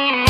Mm-hmm.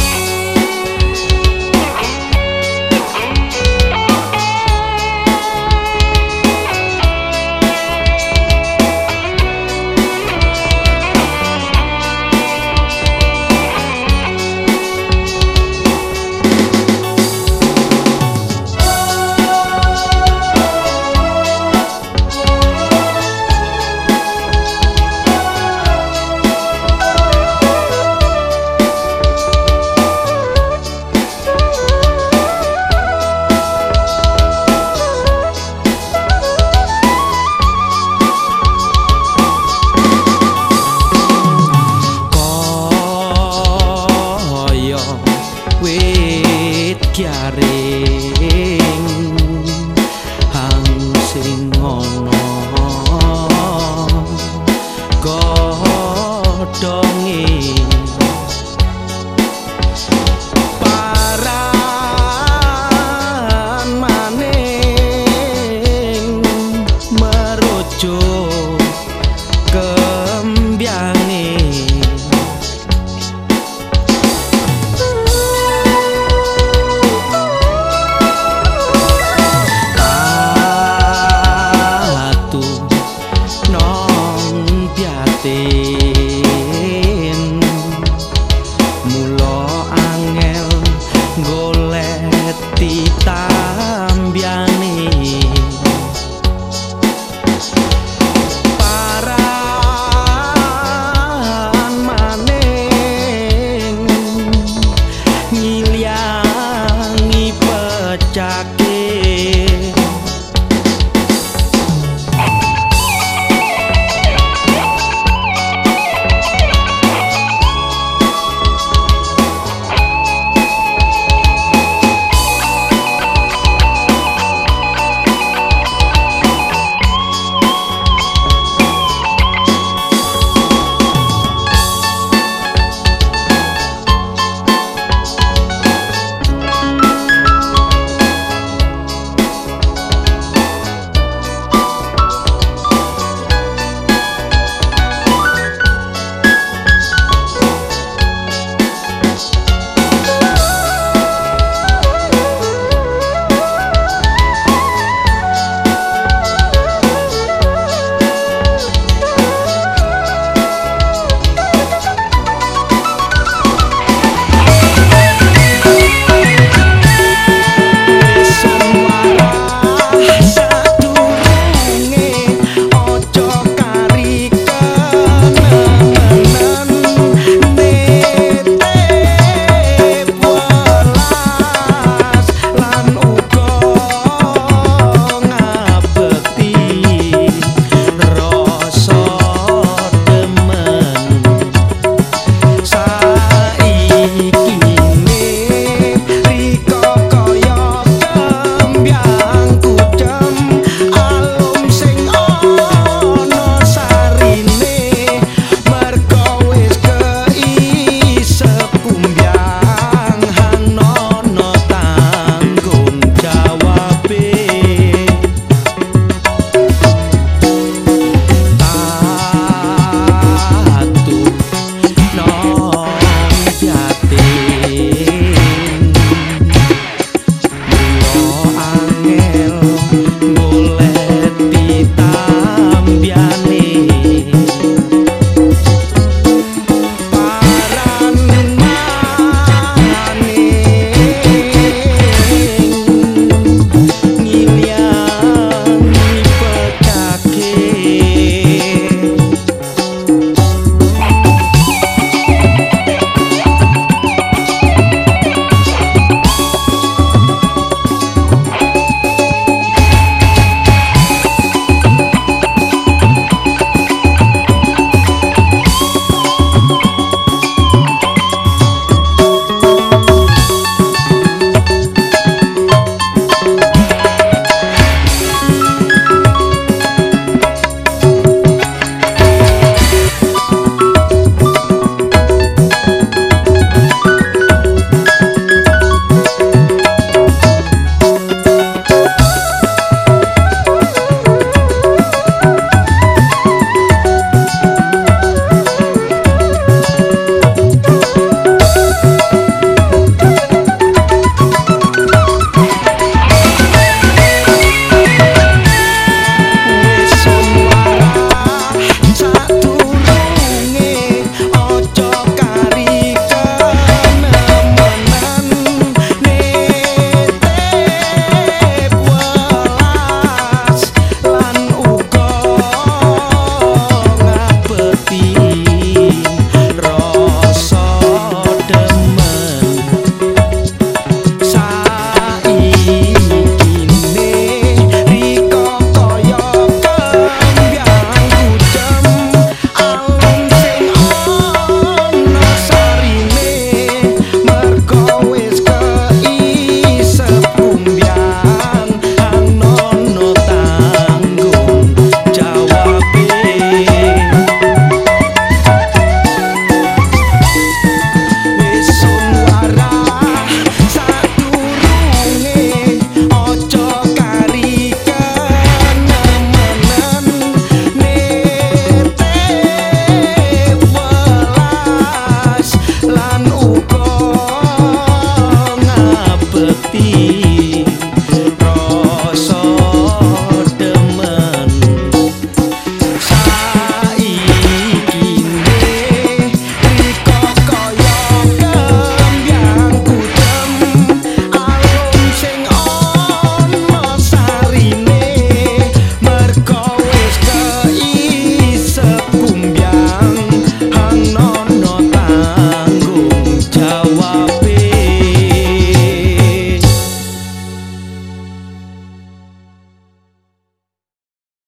木楼。